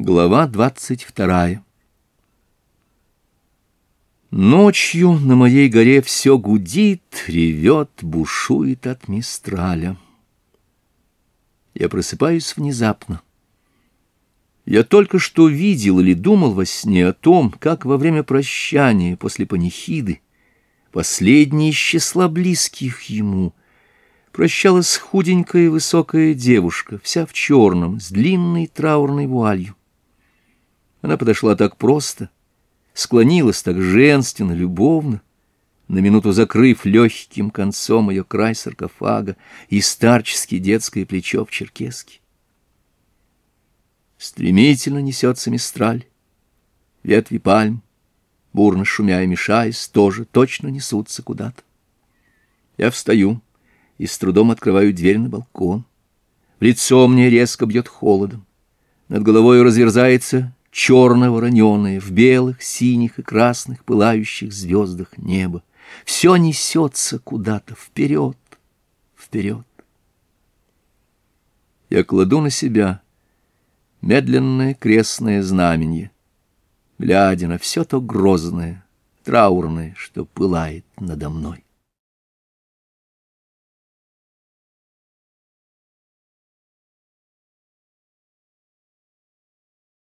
Глава двадцать вторая Ночью на моей горе все гудит, ревет, бушует от мистраля. Я просыпаюсь внезапно. Я только что видел или думал во сне о том, как во время прощания после панихиды последние из числа близких ему прощалась худенькая высокая девушка, вся в черном, с длинной траурной вуалью. Она подошла так просто, склонилась так женственно, любовно, на минуту закрыв легким концом ее край саркофага и старчески детское плечо в черкеске. Стремительно несется мистраль, ветви пальм, бурно шумя и мешаясь, тоже точно несутся куда-то. Я встаю и с трудом открываю дверь на балкон. В лицо мне резко бьет холодом. Над головой разверзается черно-вороненое, в белых, синих и красных пылающих звездах небо. Все несется куда-то вперед, вперед. Я кладу на себя медленное крестное знаменье, глядя на все то грозное, траурное, что пылает надо мной.